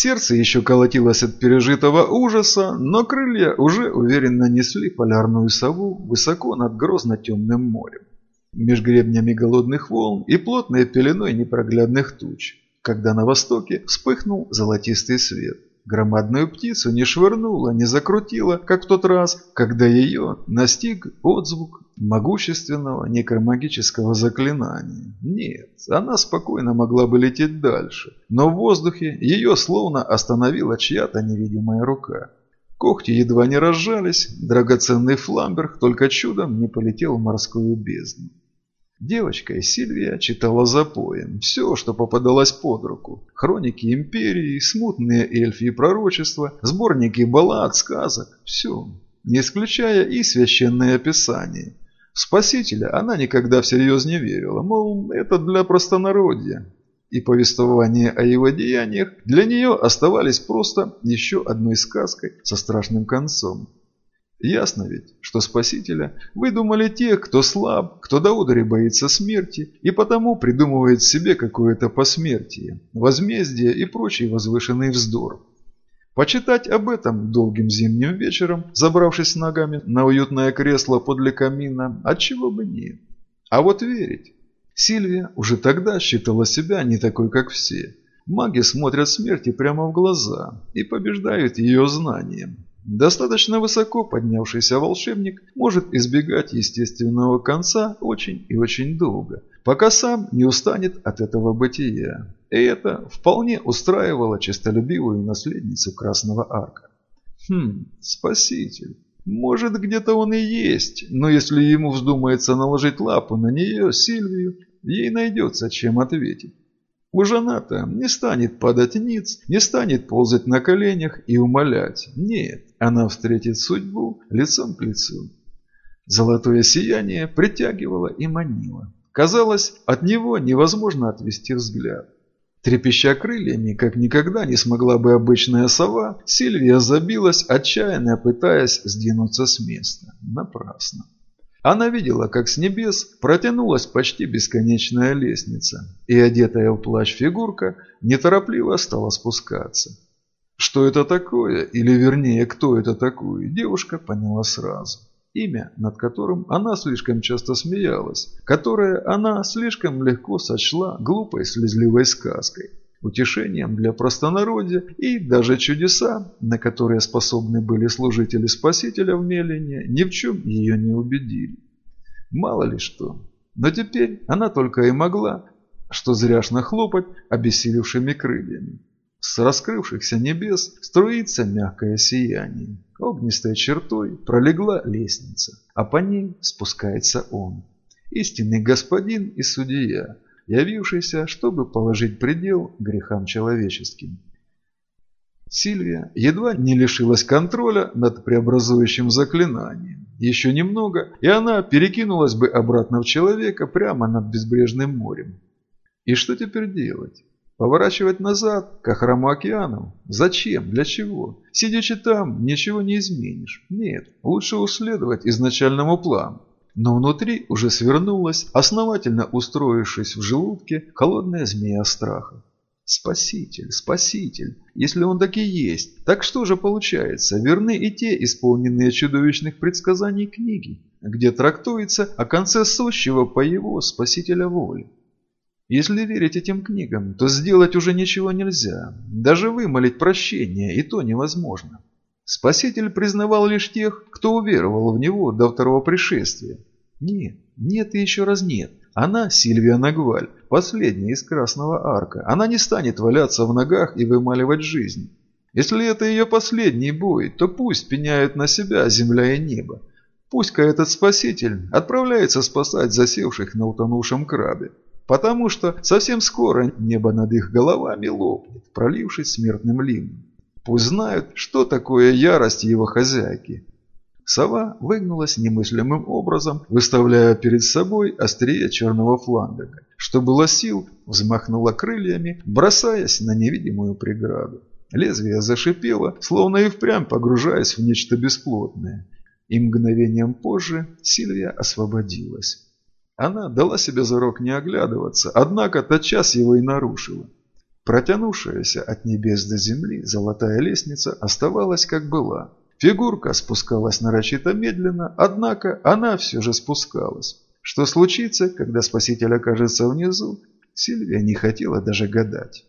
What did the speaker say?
Сердце еще колотилось от пережитого ужаса, но крылья уже уверенно несли полярную сову высоко над грозно-темным морем. Меж гребнями голодных волн и плотной пеленой непроглядных туч, когда на востоке вспыхнул золотистый свет. Громадную птицу не швырнула, не закрутила, как в тот раз, когда ее настиг отзвук могущественного некромагического заклинания. Нет, она спокойно могла бы лететь дальше, но в воздухе ее словно остановила чья-то невидимая рука. Когти едва не разжались, драгоценный фламберг только чудом не полетел в морскую бездну. Девочка и Сильвия читала запоем все, что попадалось под руку. Хроники империи, смутные эльфи и пророчества, сборники баллад, сказок, все, не исключая и священное писание. В Спасителя она никогда всерьез не верила, мол, это для простонародья. И повествования о его деяниях для нее оставались просто еще одной сказкой со страшным концом. Ясно ведь, что спасителя выдумали те, кто слаб, кто до удари боится смерти и потому придумывает себе какое-то посмертие, возмездие и прочий возвышенный вздор. Почитать об этом долгим зимним вечером, забравшись ногами на уютное кресло подле камина, отчего бы нет. А вот верить. Сильвия уже тогда считала себя не такой, как все. Маги смотрят смерти прямо в глаза и побеждают ее знанием. Достаточно высоко поднявшийся волшебник может избегать естественного конца очень и очень долго, пока сам не устанет от этого бытия. И это вполне устраивало честолюбивую наследницу Красного Арка. Хм, спаситель. Может, где-то он и есть, но если ему вздумается наложить лапу на нее, Сильвию, ей найдется чем ответить. Уж она-то не станет падать ниц, не станет ползать на коленях и умолять. Нет, она встретит судьбу лицом к лицу. Золотое сияние притягивало и манило. Казалось, от него невозможно отвести взгляд. Трепеща крыльями, как никогда не смогла бы обычная сова, Сильвия забилась, отчаянно пытаясь сдвинуться с места. Напрасно. Она видела, как с небес протянулась почти бесконечная лестница, и одетая в плащ фигурка неторопливо стала спускаться. Что это такое, или вернее, кто это такой, девушка поняла сразу. Имя, над которым она слишком часто смеялась, которое она слишком легко сочла глупой слезливой сказкой утешением для простонародья и даже чудеса, на которые способны были служители Спасителя в Мелине, ни в чем ее не убедили. Мало ли что. Но теперь она только и могла, что зряшно хлопать обессилевшими крыльями. С раскрывшихся небес струится мягкое сияние. Огнистой чертой пролегла лестница, а по ней спускается он. Истинный господин и судья – явившийся, чтобы положить предел грехам человеческим. Сильвия едва не лишилась контроля над преобразующим заклинанием. Еще немного, и она перекинулась бы обратно в человека прямо над безбрежным морем. И что теперь делать? Поворачивать назад, к охраму океанов? Зачем? Для чего? Сидячи там, ничего не изменишь. Нет, лучше уследовать изначальному плану но внутри уже свернулась, основательно устроившись в желудке, холодная змея страха. Спаситель, спаситель, если он таки есть, так что же получается, верны и те исполненные чудовищных предсказаний книги, где трактуется о конце сущего по его спасителя воли. Если верить этим книгам, то сделать уже ничего нельзя, даже вымолить прощение и то невозможно. Спаситель признавал лишь тех, кто уверовал в него до второго пришествия. Нет, нет и еще раз нет. Она Сильвия Нагваль, последняя из Красного Арка. Она не станет валяться в ногах и вымаливать жизнь. Если это ее последний бой, то пусть пеняют на себя земля и небо. Пусть-ка этот спаситель отправляется спасать засевших на утонувшем крабе. Потому что совсем скоро небо над их головами лопнет, пролившись смертным ливнем. Пусть знают, что такое ярость его хозяйки. Сова выгнулась немыслимым образом, выставляя перед собой острие черного фландера. Что было сил, взмахнула крыльями, бросаясь на невидимую преграду. Лезвие зашипело, словно и впрямь погружаясь в нечто бесплотное. И мгновением позже Сильвия освободилась. Она дала себе зарок не оглядываться, однако тотчас его и нарушила. Протянувшаяся от небес до земли золотая лестница оставалась как была. Фигурка спускалась нарочито медленно, однако она все же спускалась. Что случится, когда спаситель окажется внизу, Сильвия не хотела даже гадать.